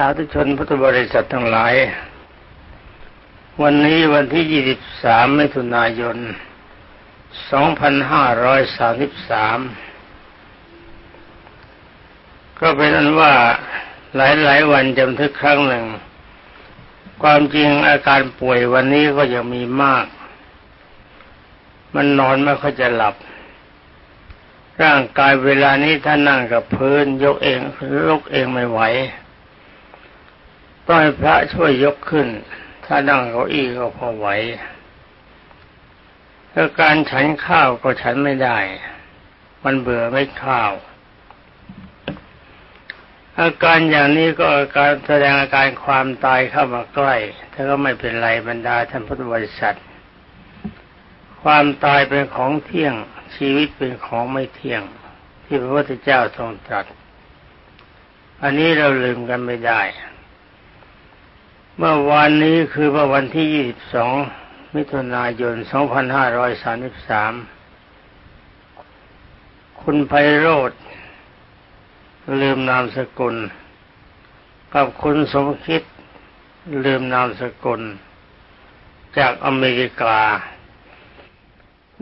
สาธุชนพุทธบริษัททั้งหลาย วันนี้วันที่ 23 มิถุนายน 2533 ก็เป็นอันว่าหลายๆวันจำทึกครั้งหนึ่ง ความจริงอาการป่วยวันนี้ก็ยังมีมาก มันนอนไม่ค่อยจะหลับ ร่างกายเวลานี้ถ้านั่งกับพื้น ยกเองยกเองไม่ไหว ต้องให้พระช่วยยกขึ้น ถ้านั่งเก้าอี้ก็พอไหวถ้าการฉันข้าวก็ฉันไม่ได้ มันเบื่อไม่ข้าว อาการอย่างนี้ก็อาการแสดงอาการความตายเข้ามาใกล้ถ้าก็ไม่เป็นไรบรรดาท่านพุทธบริษัท ความตายเป็นของเที่ยง ชีวิตเป็นของไม่เที่ยง ที่พระพุทธเจ้าทรงตรัส อันนี้เราลืมกันไม่ได้ เมื่อวานนี้คือว่าวันที่ 22 มิถุนายน 2533 คุณไพโรธลืมนามสกุล กับคุณสมคิดลืมนามสกุล จากอเมริกา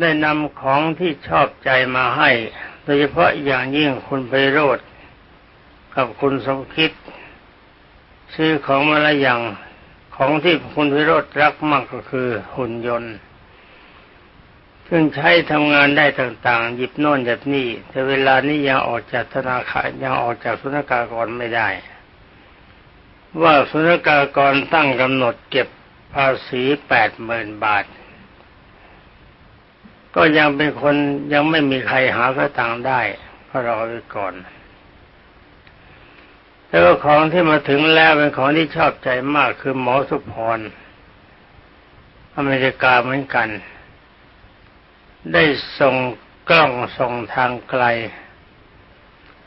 ได้นำของที่ชอบใจมาให้ โดยเฉพาะอย่างยิ่งคุณไพโรธกับคุณสมคิด ซื้อของมาละอย่างของที่คุณวิโรธรักมากก็คือหุ่นยนต์ซึ่งใช้ทำงานได้ต่างๆ หยิบโน่นหยิบนี่ แต่เวลานี้ยังออกจากธนาคารยังออกจากสุนกากรไม่ได้ ว่าสุนกากรตั้งกำหนดเก็บภาษีแปดหมื่นบาท ก็ยังเป็นคนยังไม่มีใครหาพระตังได้ก็รอไว้ก่อน แล้วก็ของที่มาถึงแล้วเป็นของที่ชอบใจมากคือหมอสุพรอเมริกาเหมือนกัน ได้ส่งกล้องส่งทางไกล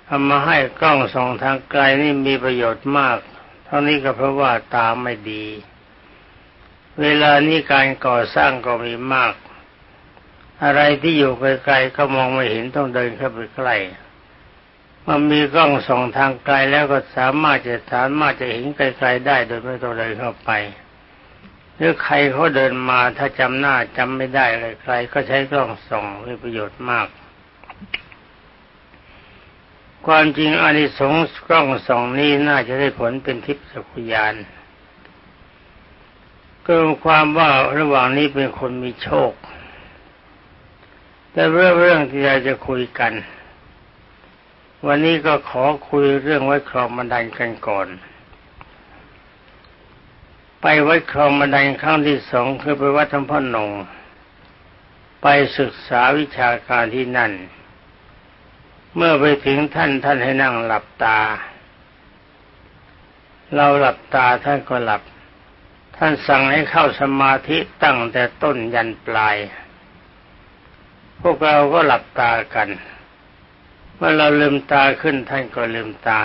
ทำมาให้กล้องส่งทางไกลนี่มีประโยชน์มาก เท่านี้ก็เพราะว่าตาไม่ดี เวลานี้การก่อสร้างก็มีมาก อะไรที่อยู่ไกลๆก็มองไม่เห็นต้องเดินเข้าไปใกล้ มันมีกล้องส่องทางไกลแล้วก็สามารถจะสามารถจะเห็นไกลๆได้โดยไม่ต้องเดินเข้าไปหรือใครเขาเดินมาถ้าจำหน้าจำไม่ได้อะไรใครก็ใช้กล้องส่องมีประโยชน์มาก ความจริงอานิสงส์กล้องส่องนี้น่าจะได้ผลเป็นทิพย์สักุยานก็ความว่าระหว่างนี้เป็นคนมีโชค แต่เรื่องเรื่องที่เราจะคุยกัน วันนี้ก็ขอคุยเรื่องไว้ครองบันไดกันก่อน ไปไว้ครองบันไดครั้งที่สองคือไปวัดทั้งพ่อหนงไปศึกษาวิชาการที่นั่น เมื่อไปถึงท่านท่านให้นั่งหลับตา เราหลับตาท่านก็หลับ ท่านสั่งให้เข้าสมาธิตั้งแต่ต้นยันปลาย พวกเราก็หลับตากัน เมื่อเราลืมตาขึ้นท่านก็ลืมตา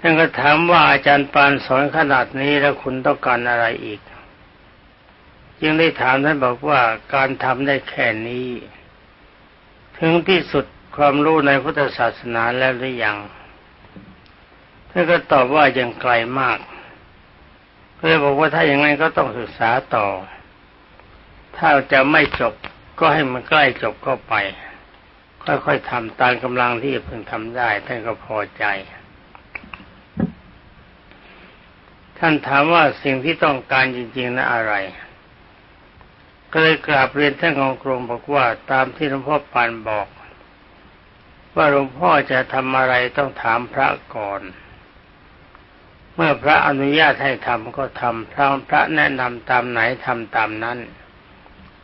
ท่านก็ถามว่าอาจารย์ปานสอนขนาดนี้แล้วคุณต้องการอะไรอีกยังได้ถามท่านบอกว่าการทำได้แค่นี้ ถึงที่สุดความรู้ในพุทธศาสนาแล้วหรือยังท่านก็ตอบว่ายังไกลมากก็เลยบอกว่าถ้าอย่างนั้นก็ต้องศึกษาต่อ ถ้าจะไม่จบ ก็ให้มันใกล้จบก็ไป ค่อยๆทำตามกำลังที่เพิ่งทำได้ท่านก็พอใจ ท่านถามว่าสิ่งที่ต้องการจริงๆนะอะไร ก็เลยกราบเรียนท่านของกรมบอกว่าตามที่หลวงพ่อปานบอก ว่าหลวงพ่อจะทำอะไรต้องถามพระก่อนเมื่อพระอนุญาตให้ทำก็ทำพระพระแนะนำตามไหนทำตามนั้น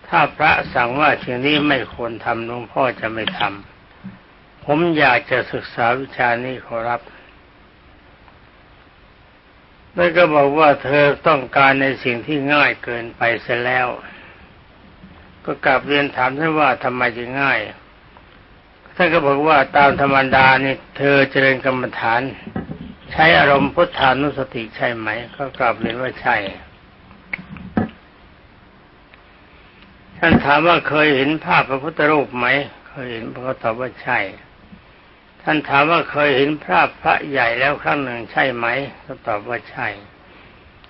ถ้าพระสั่งว่าสิ่งนี้ไม่ควรทำหลวงพ่อจะไม่ทำผมอยากจะศึกษาวิชานี้ขอรับแล้วก็บอกว่าเธอต้องการในสิ่งที่ง่ายเกินไปเสียแล้ว ก็กลับเรียนถามท่านว่าทำไมจึงง่ายท่านก็บอกว่าตามธรรมดานี่เธอเจริญกรรมฐาน ใช้อารมณ์พุทธานุสติใช่ไหม ก็กลับเรียนว่าใช่ ท่านถามว่าเคยเห็นภาพพระพุทธรูปไหม เคยเห็นพระตอบว่าใช่ ท่านถามว่าเคยเห็นพระพระใหญ่แล้วครั้งหนึ่งใช่ไหม ก็ตอบว่าใช่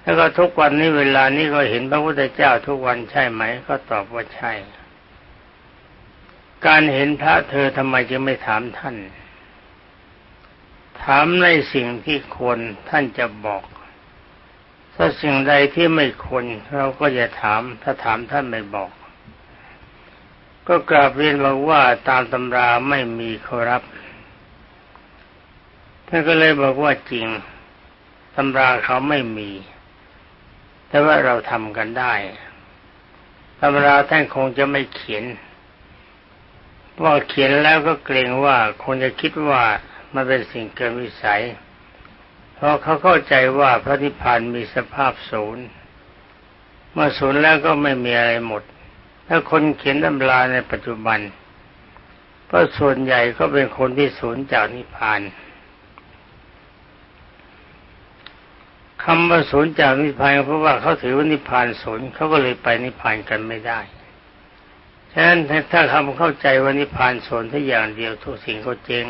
แล้วก็ทุกวันนี้เวลานี้ก็เห็นพระพุทธเจ้าทุกวันใช่ไหม ก็ตอบว่าใช่ การเห็นพระเธอทำไมจึงไม่ถามท่าน ถามในสิ่งที่ควรท่านจะบอกถ้าสิ่งใดที่ไม่ควรเราก็อย่าถาม ถ้าถามท่านไม่บอก ก็กราบเรียนบอกว่าตามตำราไม่มีขอรับท่านก็เลยบอกว่าจริงตำราเขาไม่มี แต่ว่าเราทำกันได้ตำราท่านคงจะไม่เขียนว่าเขียนแล้วก็เกรงว่าคงจะคิดว่ามันเป็นสิ่งเกินวิสัย เพราะเขาเข้าใจว่าพระนิพพานมีสภาพศูนย์เมื่อศูนย์แล้วก็ไม่มีอะไรหมด ถ้าคนเขียนตำราในปัจจุบันก็ส่วนใหญ่ก็เป็นคนที่ศูนย์จากนิพพานคำว่าศูนย์จากนิพพานเพราะว่าเขาถือว่านิพพานศูนเขาก็เลยไปนิพพานกันไม่ได้ฉะนั้นถ้าคำเข้าใจว่านิพพานศูนย์ถ้าอย่างเดียวทุกสิ่งก็เจ๊ง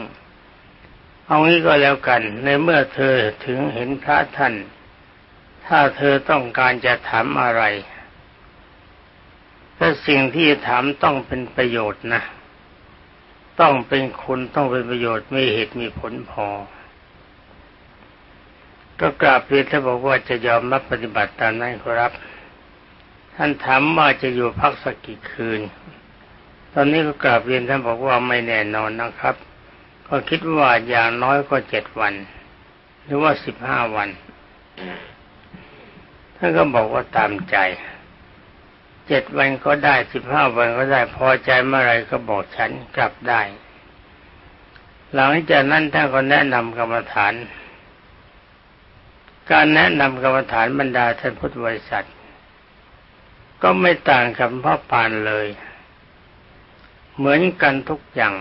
เอางี้ก็แล้วกัน ในเมื่อเธอถึงเห็นพระท่าน ถ้าเธอต้องการจะถามอะไร ถ้าสิ่งที่ถามต้องเป็นประโยชน์นะ ต้องเป็นคุณต้องเป็นประโยชน์มีเหตุมีผลพอ ก็กราบเรียนท่านบอกว่าจะยอมรับปฏิบัติตามนั้นครับ ท่านถามว่าจะอยู่พักสักกี่คืน ตอนนี้ก็กราบเรียนท่านบอกว่าไม่แน่นอนนะครับ ก็คิดว่าอย่างน้อยก็เจ็ดวัน หรือว่าสิบห้าวันท่านก็บอกว่าตามใจ เจ็ดวันก็ได้สิบห้าวันก็ได้พอใจเมื่อไรก็บอกฉันกลับได้ หลังจากนั้นท่านก็แนะนำกรรมฐาน การแนะนำกรรมฐานบรรดาท่านพุทธบริษัท ก็ไม่ต่างกับพ่อปานเลย เหมือนกันทุกอย่าง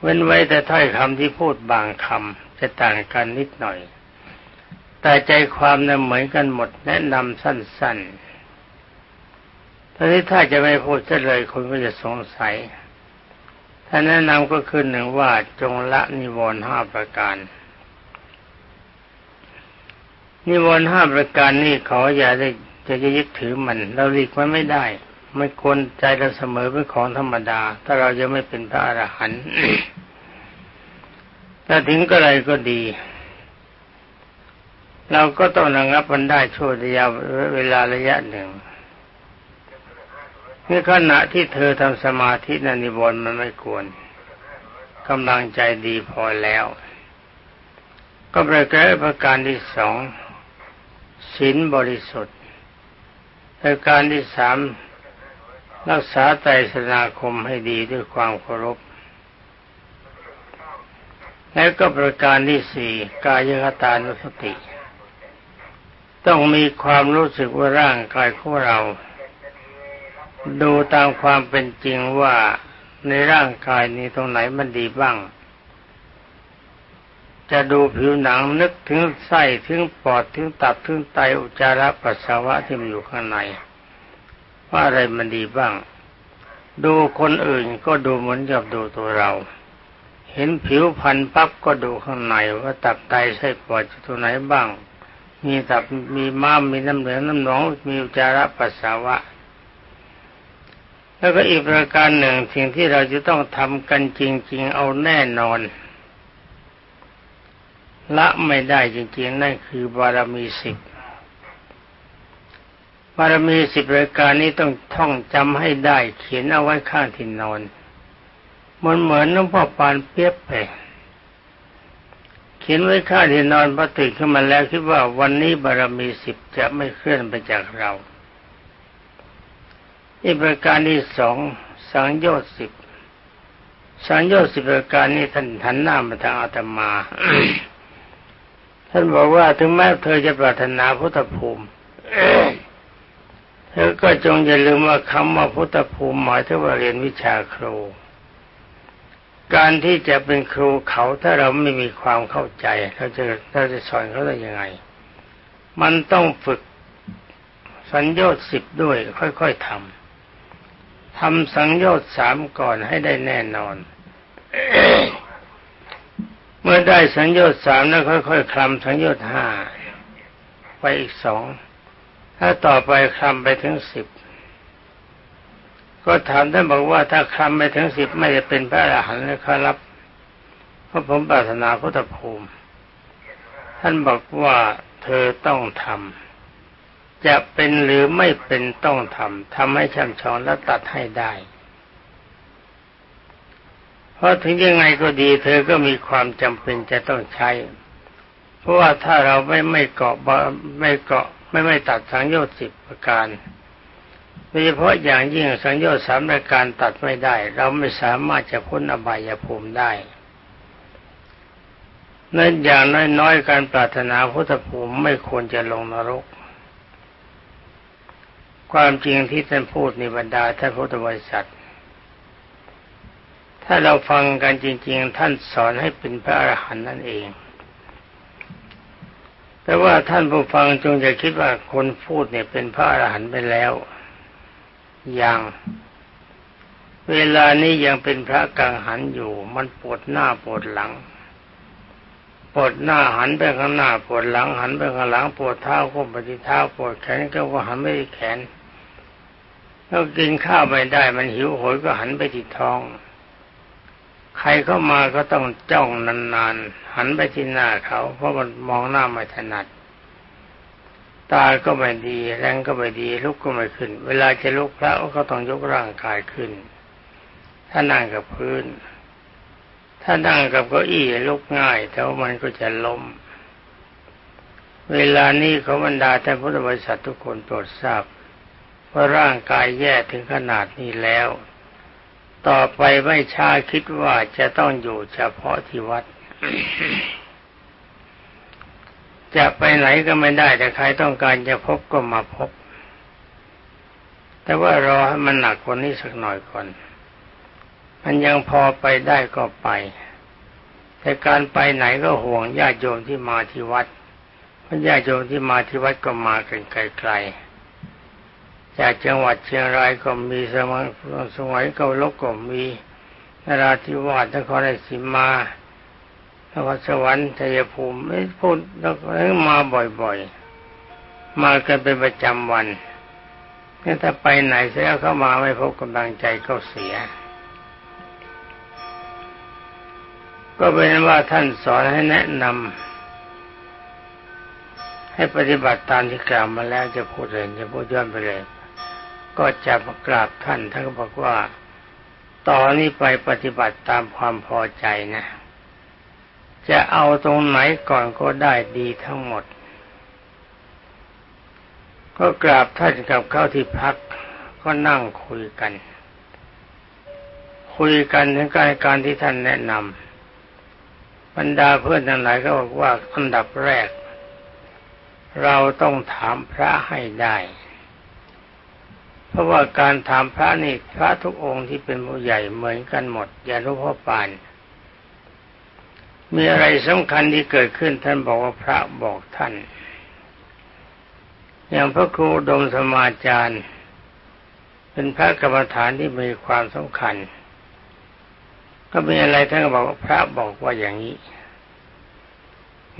เว้นไว้แต่ถ้อยคำที่พูดบางคำจะต่างกันนิดหน่อย แต่ใจความนั้นเหมือนกันหมดแนะนำสั้น ๆ ทีนี้ถ้าจะไม่พูดเลยคนก็จะสงสัยถ้านแนะนำก็คือหนึ่งว่าจงละนิวรณ์ห้าประการ นิวรณ์ห้าประการนี้ขออย่าได้จะจะยึดถือมัน เราหลีกมันไม่ได้ไม่ควรใจเราเสมอเป็นของธรรมดา ถ้าเราจะไม่เป็นพระอรหันต์ถ้าถึงก็อะไรก็ดี เราก็ต้องระงับมันได้ช่วระยะเวลาระยะหนึ่ง ในขณะที่เธอทำสมาธินันิวรณ์มันไม่ควรกำลังใจดีพอแล้ว ก็ประการประการที่สองศีลบริสุทธิ์ประการที่สามรักษาไตรสนาคมให้ดีด้วยความเคารพ และก็ประการที่สี่กายคตานุสติ ต้องมีความรู้สึกว่าร่างกายของเรา ดูตามความเป็นจริงว่าในร่างกายนี้ตรงไหนมันดีบ้าง จะดูผิวหนังนึกถึงไส้ถึงปอดถึงตับถึงไตอุจจาระปัสสาวะที่มันอยู่ข้างใน ว่าอะไรมันดีบ้าง ดูคนอื่นก็ดูเหมือนกับดูตัวเรา เห็นผิวพันธุ์ปั๊บก็ดูข้างในว่าตับไตไส้ปอดอยู่ตรงไหนบ้าง มีตับมีม้ามมีน้ำเหลืองน้ำหนองมีอุจจาระปัสสาวะ แล้วก็อีกประการหนึ่งสิ่งที่เราจะต้องทำกันจริง ๆ เอาแน่นอน ละไม่ได้จริง ๆ นั่นคือบารมีสิบบารมีสิบรายการนี้ต้องท่องจำให้ได้ เขียนเอาไว้ข้างที่นอนมันเหมือนน้องพ่อปานเปียบไปเขียนไว้ข้างที่นอนพอตื่นขึ้นมาแล้วคิดว่าวันนี้บารมีสิบจะไม่เคลื่อนไปจากเรา อีกประการที่สองสังโยชน์สิบสังโยชน์สิบประการนี้ท่านหันหน้ามาทางอาตมา ท่านบอกว่าถึงแม้เธอจะปรารถนาพุทธภูมิเธอก็จงอย่าลืมว่าคำว่าพุทธภูมิหมายถึงว่าเรียนวิชาครู การที่จะเป็นครูเขาถ้าเราไม่มีความเข้าใจเราจะเราจะสอนเขาได้ยังไง มันต้องฝึกสัญญาสิบด้วยค่อยๆทำ ทำสังโยชน์สามก่อนให้ได้แน่นอน เมื่อได้สังโยชน์สามแล้วค่อยๆคลำสังโยชน์ห้าไปอีกสองถ้าต่อไปคลำไปถึงสิบก็ถามท่านบอกว่าถ้าคลำไปถึงสิบไม่ได้เป็นพระอรหันต์เลยครับเพราะผมปรารถนาพุทธภูมิ ท่านบอกว่าเธอต้องทำ จะเป็นหรือไม่เป็นต้องทำทำให้ช่ำชองและตัดให้ได้ เพราะถึงยังไงก็ดี เธอก็มีความจำเป็นจะต้องใช้ เพราะว่าถ้าเราไม่ไม่เกาะไม่เกาะไม่ไม่ตัดสังโยชน์สิบประการโดยเฉพาะอย่างยิ่งสังโยชน์สามประการตัดไม่ได้ เราไม่สามารถจะพ้นอบายภูมิได้นั่นอย่างน้อยๆการปรารถนาพุทธภูมิไม่ควรจะลงนรก ความจริงที่ท่านพูดในบรรดาท่านพุทธบริษัท ถ้าเราฟังกันจริง ๆ ท่านสอนให้เป็นพระอรหันต์นั่นเอง แต่ว่าท่านผู้ฟังจงจะคิดว่าคนพูดเนี่ยเป็นพระอรหันต์ไปแล้วยังเวลานี้ยังเป็นพระกังหันอยู่ มันปวดหน้าปวดหลังปวดหน้าหันไปข้างหน้าปวดหลัง หันไปข้างหลังปวดเท้าก็ไปที่เท้าปวดแขนก็ว่าหันไปที่แขน แล้วกินข้าวไม่ได้ มันหิวโหยก็หันไปที่ท้อง ใครเข้ามาก็ต้องจ้องนานๆ หันไปที่หน้าเขา เพราะมันมองหน้าไม่ถนัด ตาก็ไม่ดี แรงก็ไม่ดี ลุกก็ไม่ขึ้น เวลาจะลุกพระก็ต้องยกร่างกายขึ้น ถ้านั่งกับพื้น ถ้านั่งกับเก้าอี้ลุกง่าย แต่ว่ามันก็จะล้มเวลานี้เขาบรรดาท่านพุทธบริษัททุกคนโปรดทราบ ว่าร่างกายแย่ถึงขนาดนี้แล้ว ต่อไปไม่ช้าคิดว่าจะต้องอยู่เฉพาะที่วัด จะไปไหนก็ไม่ได้แต่ใครต้องการจะพบก็มาพบ แต่ว่ารอให้มันหนักกว่านี้สักหน่อยก่อน มันยังพอไปได้ก็ไปแต่การไปไหนก็ห่วงญาติโยมที่มาที่วัดเพราะญาติโยมที่มาที่วัดก็มากันไกลๆ จากจังหวัดเชียงรายก็มีสมัยสมัยเกาลกก็มีนราธิวาสนครราชสีมานครสวรรค์ชัยภูมิไม่พูดแล้วมาบ่อยๆ มากันเป็นประจำวันนี่ถ้าไปไหนเสียเข้ามาไม่พบกำลังใจก็เสีย ก็เป็นว่าท่านสอนให้แนะนำให้ปฏิบัติตามที่กล่าวมาแล้วจะพูดเลยจะพูดย้อนไปเลย ก็จะมากราบท่านท่านก็บอกว่าต่อนนี้ไปปฏิบัติตามความพอใจนะ จะเอาตรงไหนก่อนก็ได้ดีทั้งหมด ก็กราบท่านกับเข้าที่พักก็นั่งคุยกัน คุยกันถึงการการที่ท่านแนะนำบรรดาเพื่อนทั้งหลายก็บอกว่าอันดับแรก เราต้องถามพระให้ได้ เพราะว่าการถามพระนี่พระทุกองค์ที่เป็นผู้ใหญ่เหมือนกันหมด อย่ารู้พ่อปาน มีอะไรสำคัญที่เกิดขึ้นท่านบอกว่าพระบอกท่าน อย่างพระครูดมสมาจารย์ เป็นพระกรรมฐานที่มีความสำคัญ ก็มีอะไรท่านก็บอกว่าพระบอกว่าอย่างนี้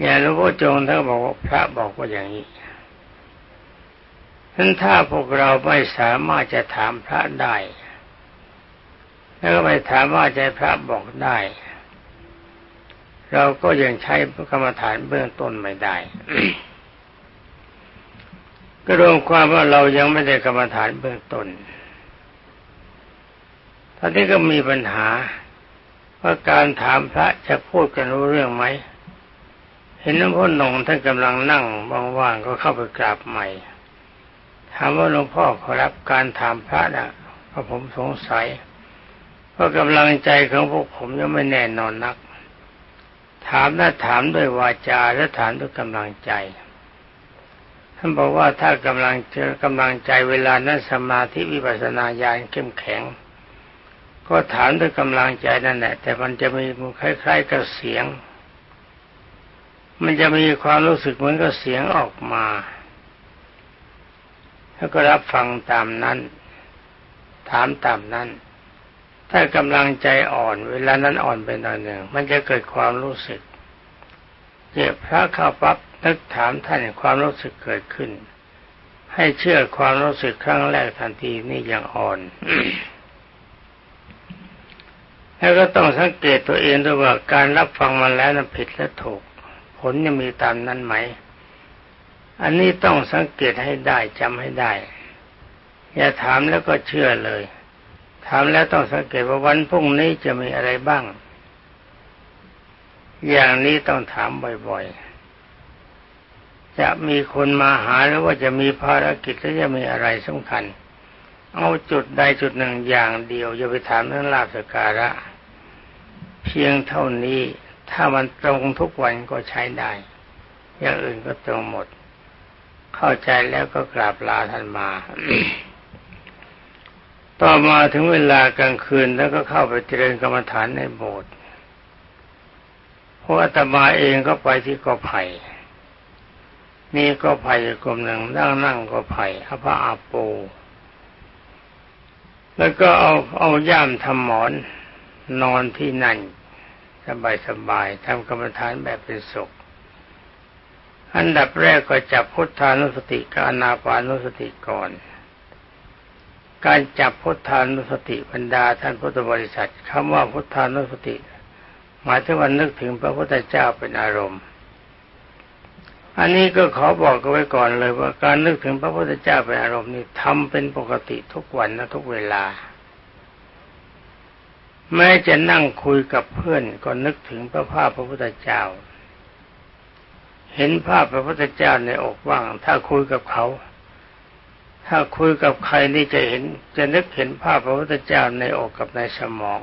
อย่างหลวงพ่อจงท่านก็บอกว่าพระบอกว่าอย่างนี้ นั้นถ้าพวกเราไม่สามารถจะถามพระได้ แล้วก็ไม่ถามว่าใจพระบอกได้ เราก็ยังใช้กรรมฐานเบื้องต้นไม่ได้ ก็รวมความว่าเรายังไม่ได้กรรมฐานเบื้องต้นตอนนี้ก็มีปัญหาว่าการถามพระจะพูดกันรู้เรื่องไหม เห็นหลวงพ่อหนงท่านกำลังนั่งว่างๆก็เข้าไปกราบใหม่ ถามว่าหลวงพ่อขอรับการถามพระนะเพราะผมสงสัยเพราะกำลังใจของพวกผมยังไม่แน่นอนนัก ถามนะถามด้วยวาจาและถามด้วยกำลังใจท่านบอกว่าถ้ากำลังเจอกำลังใจเวลานั้นสมาธิวิปัสสนาญาณเข้มแข็ง ก็ถามด้วยกำลังใจนั่นแหละ แต่มันจะมีคล้ายๆกับเสียง มันจะมีความรู้สึกเหมือนกับเสียงออกมา แล้วก็รับฟังตามนั้น ถามตามนั้น ถ้ากำลังใจอ่อน เวลานั้นอ่อนไปหน่อยหนึ่งมันจะเกิดความรู้สึกเจ็บพระเข้าปั๊บนึกถามท่านความรู้สึกเกิดขึ้น ให้เชื่อความรู้สึกครั้งแรกทันทีนี่ยังอ่อนแล้วก็ต้องสังเกตตัวเองด้วยว่าการรับฟังมาแล้วนั้นผิดและถูก ผลจะมีตามนั้นไหม อันนี้ต้องสังเกตให้ได้จำให้ได้ อย่าถามแล้วก็เชื่อเลย ถามแล้วต้องสังเกตว่าวันพรุ่งนี้จะมีอะไรบ้าง อย่างนี้ต้องถามบ่อยๆ จะมีคนมาหาหรือว่าจะมีภารกิจหรือจะมีอะไรสำคัญ เอาจุดใดจุดหนึ่งอย่างเดียวอย่าไปถามเรื่องลาภสการะ เพียงเท่านี้ถ้ามันตรงทุกวันก็ใช้ได้ อย่างอื่นก็ตรงหมด เข้าใจแล้วก็กราบลาท่านมา ต่อมาถึงเวลากลางคืนแล้วก็เข้าไปเจริญกรรมฐานในโบสถ์เพราะอาตมาเองก็ไปที่กอไผ่นี่ก็ไผ่กลมหนึ่งนั่งนั่งก็ไผ่อภาอาโป แล้วก็เอาเอาย่ามทำหมอนนอนที่นั่นสบายสบายทำกรรมฐานแบบเป็นสุข อันดับแรกก็จับพุทธานุสติกับอนาปานุสติก่อน การจับพุทธานุสติบรรดาท่านพุทธบริษัทคำว่าพุทธานุสติ หมายถึงวันนึกถึงพระพุทธเจ้าเป็นอารมณ์ อันนี้ก็ขอบอกกันไว้ก่อนเลยว่าการนึกถึงพระพุทธเจ้าเป็นอารมณ์นี่ทำเป็นปกติทุกวันนะทุกเวลา แม้จะนั่งคุยกับเพื่อนก็นึกถึงพระภาพพระพุทธเจ้า เห็นภาพพระพุทธเจ้าในอกว่าง ถ้าคุยกับเขา ถ้าคุยกับใครนี่จะเห็น จะนึกเห็นภาพพระพุทธเจ้าในอกกับในสมอง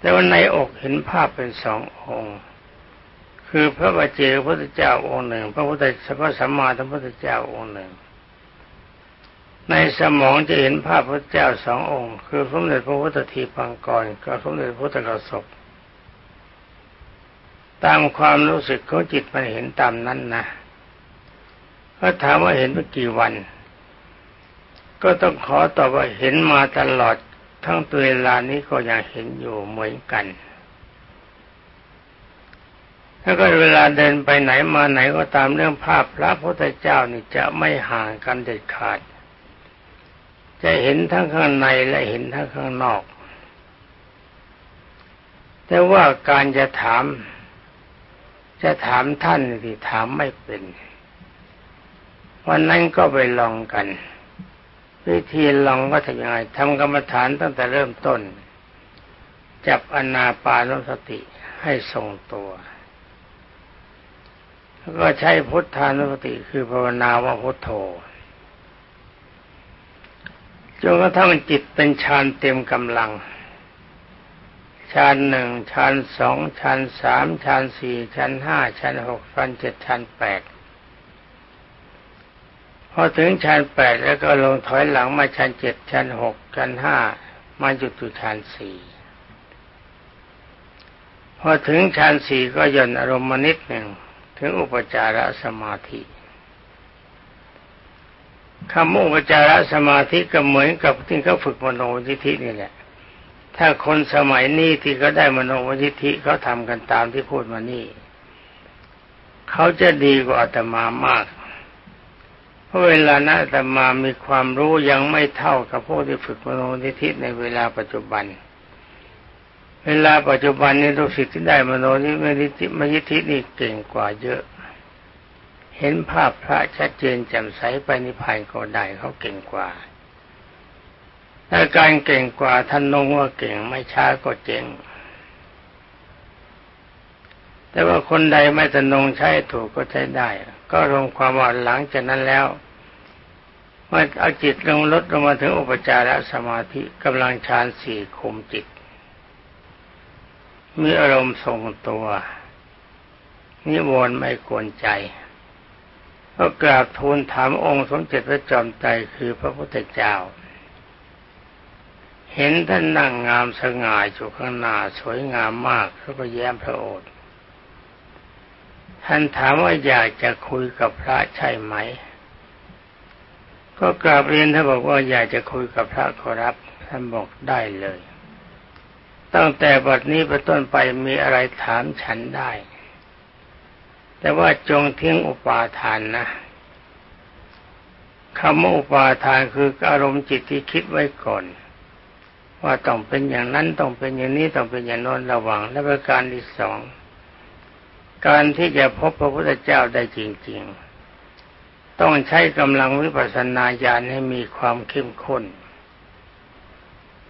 แต่ว่าในอกเห็นภาพเป็นสององค์ คือพระบาเจพระพุทธเจ้าองค์หนึ่ง พระพุทธพระสัมมาสัมพุทธเจ้าองค์หนึ่ง ในสมองจะเห็นภาพพระเจ้าสององค์ คือสมเด็จพระพุทธทีพังกรกับสมเด็จพระพุทธกสบ ตามความรู้สึกของจิตมันเห็นตามนั้นนะก็ถามว่าเห็นเมื่อกี่วัน ก็ต้องขอตอบว่าเห็นมาตลอดทั้งตัวเวลานี้ก็ยังเห็นอยู่เหมือนกันแล้วก็เวลาเดินไปไหนมาไหนก็ตามเรื่องภาพพระพุทธเจ้านี่จะไม่ห่างกันเด็ดขาด จะเห็นทั้งข้างในและเห็นทั้งข้างนอก แต่ว่าการจะถาม จะถามท่านที่ถามไม่เป็น วันนั้นก็ไปลองกัน วิธีลองก็ทำยังไงทำกรรมฐานตั้งแต่เริ่มต้น จับอนาปานสติให้ทรงตัวแล้วก็ใช้พุทธานุสติคือภาวนาว่าพุทโธจนกระทั่งจิตเป็นฌานเต็มกำลัง ฌานหนึ่งฌานสองฌานสามฌานสี่ฌานห้าฌานหกฌานเจ็ดฌานแปดพอถึงฌานแปดแล้วก็ลงถอยหลังมาฌานเจ็ดฌานหกฌานห้ามาหยุดอยู่ฌานสี่พอถึงฌานสี่ก็ย่นอารมณ์มานิดหนึ่งถึงอุปจารสมาธิคำมุปจารสมาธิก็เหมือนกับที่เขาฝึกมโนวิธินี่แหละ ถ้าคนสมัยนี้ที่เขาได้มโนวิธิเขาทำกันตามที่พูดมานี่เขาจะดีกว่าอาตมามาก เพราะเวลานั้นอาตมามีความรู้ยังไม่เท่ากับพวกที่ฝึกมโนวิธิในเวลาปัจจุบัน เวลาปัจจุบันนี้ลูกศิษย์ที่ได้มโนวิธิมยิธินี่เก่งกว่าเยอะ เห็นภาพพระชัดเจนแจ่มใสไปนิพพานก็ได้เขาเก่งกว่า ถ้าการเก่งกว่าท่านนงว่าเก่งไม่ช้าก็เจ๋ง แต่ว่าคนใดไม่ทนงใช้ถูกก็ใช้ได้ ก็รวมความว่าหลังจากนั้นแล้วเมื่อเอาจิตลงลดลงมาถึงอุปจารสมาธิกำลังฌานสี่คุมจิต มีอารมณ์ทรงตัว นิวรณ์ไม่กวนใจก็กราบทูลถามองค์สมเด็จพระจอมไตรคือพระพุทธเจ้า เห็นท่านนั่งงามสง่าอยู่ข้างหน้าสวยงามมากแล้วก็แย้มพระโอษฐ์ท่านถามว่าอยากจะคุยกับพระใช่ไหม ก็กราบเรียนท่านบอกว่าอยากจะคุยกับพระขอรับท่านบอกได้เลย ตั้งแต่บัดนี้เป็นต้นไปมีอะไรถามฉันได้ แต่ว่าจงทิ้งอุปาทานนะคำว่าอุปาทานคืออารมณ์จิตที่คิดไว้ก่อน ว่าต้องเป็นอย่างนั้นต้องเป็นอย่างนี้ต้องเป็นอย่างโน้นระวัง และประการที่สองการที่จะพบพระพุทธเจ้าได้จริง ๆ ต้องใช้กำลังวิปัสสนาญาณให้มีความเข้มข้น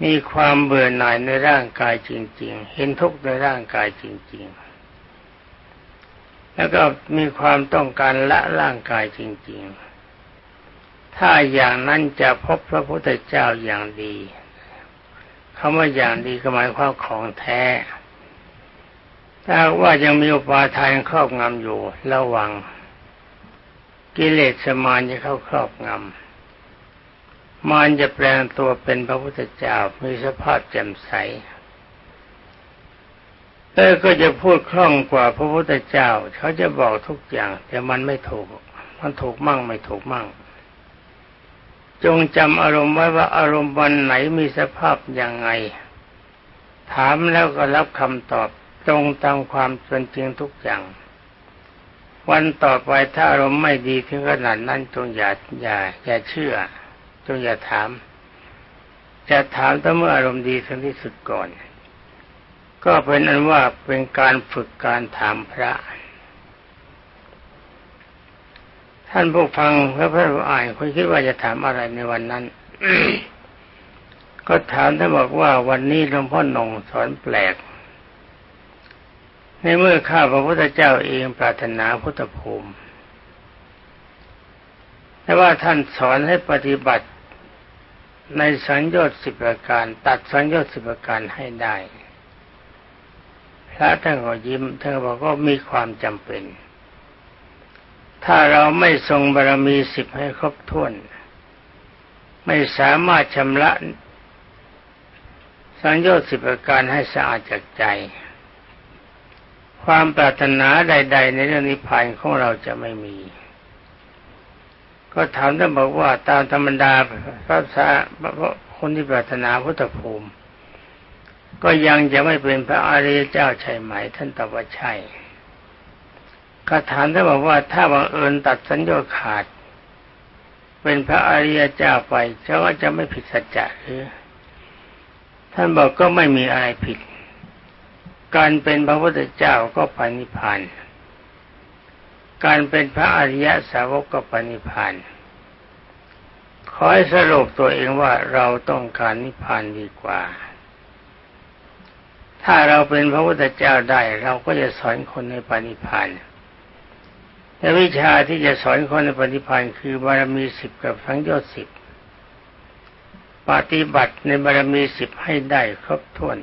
มีความเบื่อหน่ายในร่างกายจริง ๆ เห็นทุกข์ในร่างกายจริง ๆ แล้วก็มีความต้องการละร่างกายจริง ๆ ถ้าอย่างนั้นจะพบพระพุทธเจ้าอย่างดี คำว่าอย่างดีก็หมายความของแท้ ถ้าว่ายังมีอุปาทานครอบงำอยู่ระวัง กิเลสมานจะเข้าครอบงำมานจะแปลงตัวเป็นพระพุทธเจ้ามีสภาพแจ่มใสเออก็จะพูดคล่องกว่าพระพุทธเจ้า เขาจะบอกทุกอย่าง แต่มันไม่ถูก มันถูกมั่งไม่ถูกมั่ง จงจำอารมณ์ไว้ว่าอารมณ์วันไหนมีสภาพอย่างไง ถามแล้วก็รับคำตอบตรงตามความเป็นจริงทุกอย่าง วันต่อไปถ้าอารมณ์ไม่ดีถึงขนาดนั้นจงอย่าอย่าอย่าเชื่อ จงอย่าถาม จะถามแต่เมื่ออารมณ์ดีถึงที่สุดก่อน ก็เป็นอันว่าเป็นการฝึกการถามพระ ท่านผู้ฟังพระพระอ่านคนคิดว่าจะถามอะไรในวันนั้น ก็ถามท่านบอกว่าวันนี้หลวงพ่อหนงสอนแปลก ในเมื่อข้าพระพุทธเจ้าเองปรารถนาพุทธภูมิแต่ว่าท่านสอนให้ปฏิบัติในสัญญาสิบประการ ตัดสัญญาสิบประการให้ได้พระท่านก็ยิ้มท่านบอกว่ามีความจำเป็น ถ้าเราไม่ทรงบารมีสิบให้ครบถ้วน ไม่สามารถชำระสัญญาสิบประการให้สะอาดจากใจ ความปรารถนาใด ๆ ในเรื่องนิพพานของเราจะไม่มี ก็ถามท่านบอกว่าตามธรรมดาพระสาคนที่ปรารถนาพุทธภูมิ ก็ยังจะไม่เป็นพระอริยเจ้าใช่ไหม ท่านตอบว่าใช่ ก็ถามท่านบอกว่าถ้าบังเอิญตัดสัญญาขาด เป็นพระอริยเจ้าไปจะว่าจะไม่ผิดสัจจะหรือท่านบอกก็ไม่มีอะไรผิด การเป็นพระพุทธเจ้าก็ปณิพานการเป็นพระอริยสาวกก็ปณิพานขอให้สรุปตัวเองว่าเราต้องการนิพพานดีกว่า ถ้าเราเป็นพระพุทธเจ้าได้ เราก็จะสอนคนในปณิพาน แต่วิชาที่จะสอนคนในปณิพานคือบารมีสิบกับทั้งยอดสิบปฏิบัติในบารมีสิบให้ได้ครบถ้วน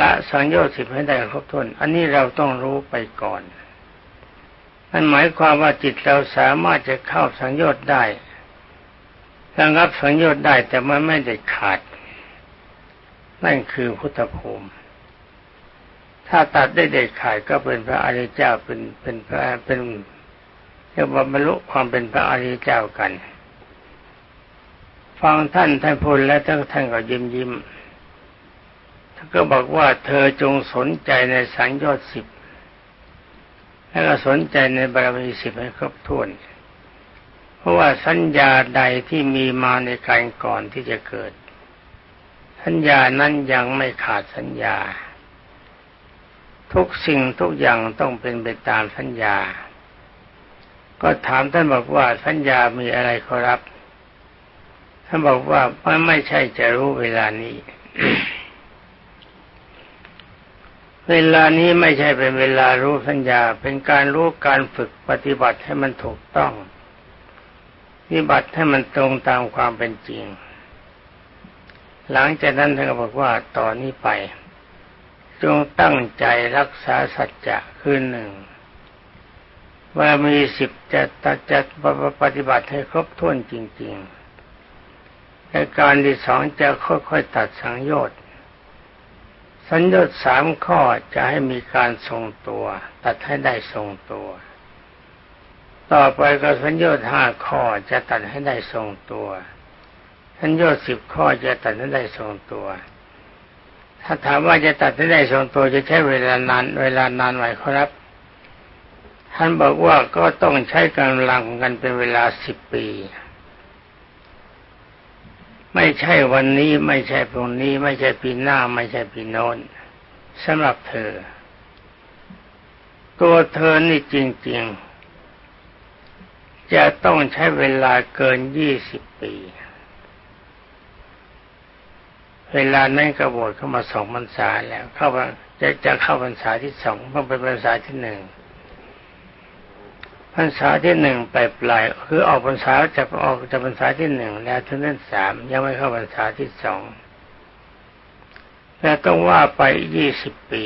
ละสังโยชน์สิบให้ได้ครบถ้วน อันนี้เราต้องรู้ไปก่อนนั่นหมายความว่าจิตเราสามารถจะเข้าสังโยชน์ได้ระงับสังโยชน์ได้แต่มันไม่ได้ขาด นั่นคือพุทธภูมิ ถ้าตัดได้เด็ดขาดก็เป็นพระอริยเจ้าเป็นเป็นพระเป็นเรียกว่าบรรลุความเป็นพระอริยเจ้ากัน ฟังท่านท่านพูดแล้วท่านท่านก็ยิ้มยิ้มท่านก็บอกว่าเธอจงสนใจในสังยอดสิบแล้วก็สนใจในบารมีสิบให้ครบถ้วน เพราะว่าสัญญาใดที่มีมาในการก่อนที่จะเกิด สัญญานั้นยังไม่ขาดสัญญา ทุกสิ่งทุกอย่างต้องเป็นไปตามสัญญา ก็ถามท่านบอกว่าสัญญามีอะไรขอรับ ท่านบอกว่ามันไม่ใช่จะรู้เวลานี้ เวลานี้ไม่ใช่เป็นเวลารู้สัญญา เป็นการรู้การฝึกปฏิบัติให้มันถูกต้อง ปฏิบัติให้มันตรงตามความเป็นจริง หลังจากนั้นท่านก็บอกว่าต่อนนี้ไป จงตั้งใจรักษาสัจจะคือหนึ่งว่ามีสิบจะตัดจัดปฏิบัติให้ครบถ้วนจริงๆในการที่สองจะค่อยๆตัดสังโยชน์สัญญาสามข้อจะให้มีการทรงตัว ตัดให้ได้ทรงตัว ต่อไปก็สัญญาห้าข้อจะตัดให้ได้ทรงตัวสัญญาสิบข้อจะตัดให้ได้ทรงตัว ถ้าถามว่าจะตัดให้ได้ทรงตัวจะใช้เวลานาน เวลานานไหมครับ ท่านบอกว่าก็ต้องใช้กำลังกันเป็นเวลาสิบปี ไม่ใช่วันนี้ไม่ใช่พรุ่งนี้ ไม่ใช่ปีหน้า ไม่ใช่ปีโน้นสำหรับเธอ ตัวเธอนี่จริง ๆ จะต้องใช้เวลาเกินยี่สิบปี เวลานั้นกบวชเข้ามาสองพรรษาแล้ว เข้าจะจะเข้าพรรษาที่สองเพิ่งเป็นพรรษาที่หนึ่งพรรษาที่หนึ่งไปปลายคือออกพรรษาจะออกจากพรรษาที่หนึ่งแล้วถึงนั้นสามยังไม่เข้าพรรษาที่สองแล้วต้องว่าไปยี่สิบปี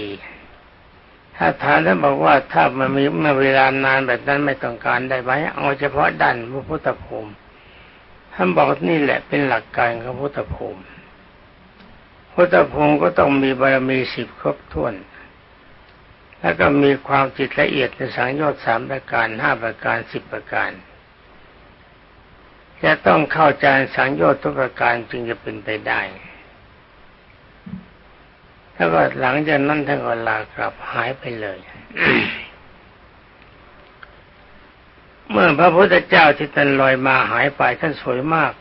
ถ้าทานท่านบอกว่าถ้ามันมีเมื่อเวลานานแบบนั้นไม่ต้องการได้ไหมเอาเฉพาะด้านพระพุทธภูมิท่านบอกนี่แหละเป็นหลักการของพุทธภูมิ พุทธพงศ์ก็ต้องมีบารมีสิบครบถ้วน แล้วก็มีความจิตละเอียดในสังโยชน์สามประการห้าประการสิบประการจะต้องเข้าใจสังโยชน์ทุกประการจึงจะเป็นไปได้แล้วก็หลังจากนั้นท่านก็ลากลับหายไปเลย เมื่อพระพุทธเจ้าที่ท่านลอยมาหายไปท่านสวยมาก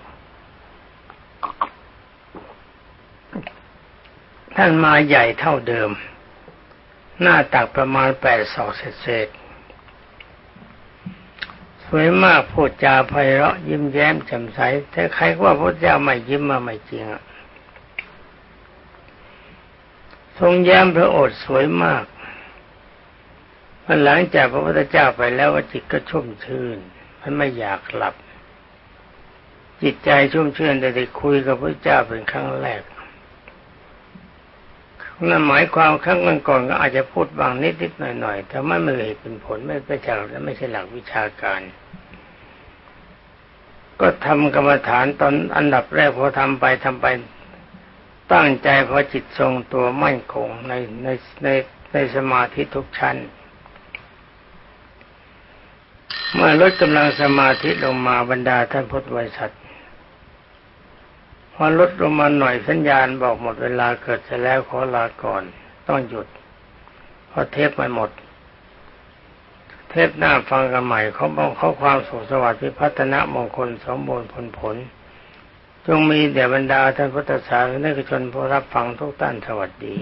ท่านมาใหญ่เท่าเดิม หน้าตักประมาณแปดศอกเศษสวยมากพูดจาไพเราะยิ้มแย้มแจ่มใสแต่ใครว่าพระเจ้าไม่ยิ้มมาไม่จริงอะทรงแย้มพระโอษฐ์สวยมากมันหลังจากพระพุทธเจ้าไปแล้วว่าจิตก็ชุ่มชื่น มันไม่อยากหลับ จิตใจชุ่มชื่นได้คุยกับพระเจ้าเป็นครั้งแรก นั่นหมายความครั้งก่อนก็อาจจะพูดบางนิดนิดหน่อยหน่อยแต่ไม่เมยเป็นผลไม่เป็นจากและไม่ใช่หลักวิชาการ ก็ทำกรรมฐานตอนอันดับแรกพอทำไปทำไปตั้งใจพอจิตทรงตัวมั่นคงในในในในสมาธิทุกชั้น เมื่อลดกำลังสมาธิลงมาบรรดาท่านพุทธวิสัท พอลดลงมาหน่อยสัญญาณบอกหมดเวลาเกิดเสร็จแล้วขอลาก่อน ต้องหยุดเพราะเทปมันหมด เทปหน้าฟังกันใหม่เขาบอกเขาความสุขสวัสดิ์พิพัฒนมงคลสมบูรณ์ผลผลจงมีแด่บรรดาท่านพุทธศาสนิกชนผู้รับฟังทุกท่านสวัสดี